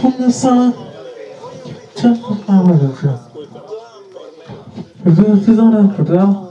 Pumnasana. je prawda?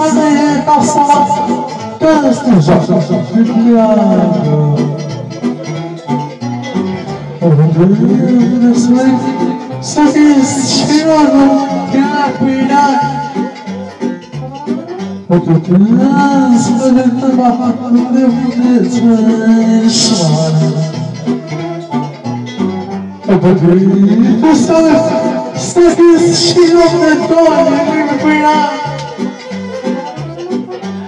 fazer passar tantos anos de piada. Só que esfirou capinar Outro trânsito dentro da barra não devo desmanchar Outro trânsito Só que esfirou capinar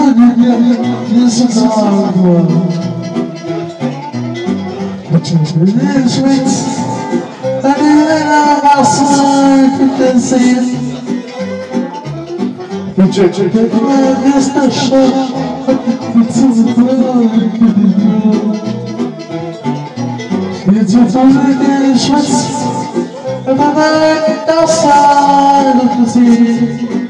Hallelujah, Jesus our Lord. But your graduates, that even our master can see. But your graduates, Mr. Shaw, it's a glory to you. Beautiful graduates, a outside of the sea.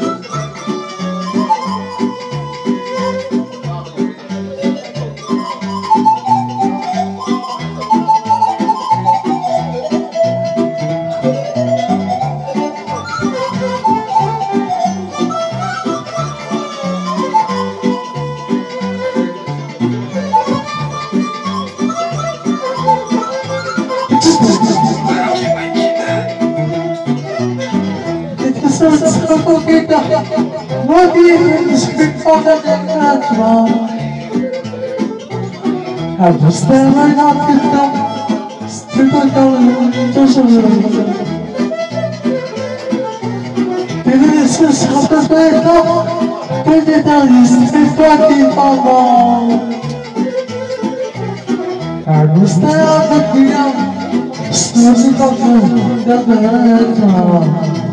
Nasaan ako kita Mag-i-respect mo na nagkatwa Habos na lang ako kita Strip ang kawalan ko sa mga Pinilisas ako kita Pwede tayo strip pati pa mo Habos na ako kita Strip ang kawalan ko sa mga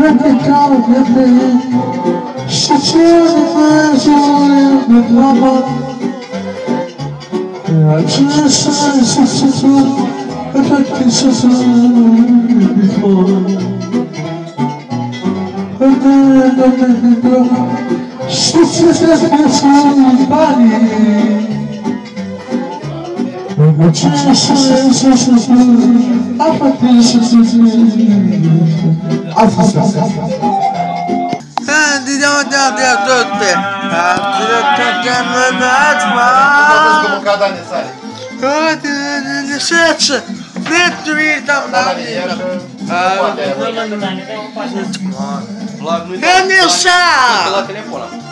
Replicava preferir Chateando faz o meu trabalho Artista e substituto Repetições Andando, me vibrou Sucessivas pessoas em Paris ah, Renilson! Pela telefona.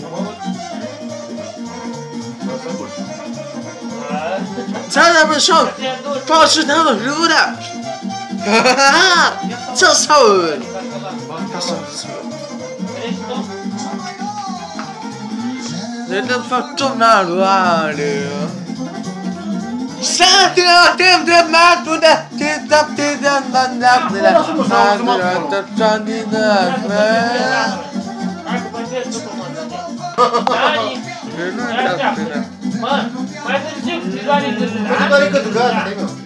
再来把烧，放出那个葫芦来，哈哈，唱烧，唱烧，人了，死了，死了，死了，死了，死了，死了，死了，天了，死了，死了，死了，死了，死了，死了，死了，死了，死了，Mano, mas eu digo, visualiza. Visualiza do gato, tem, meu?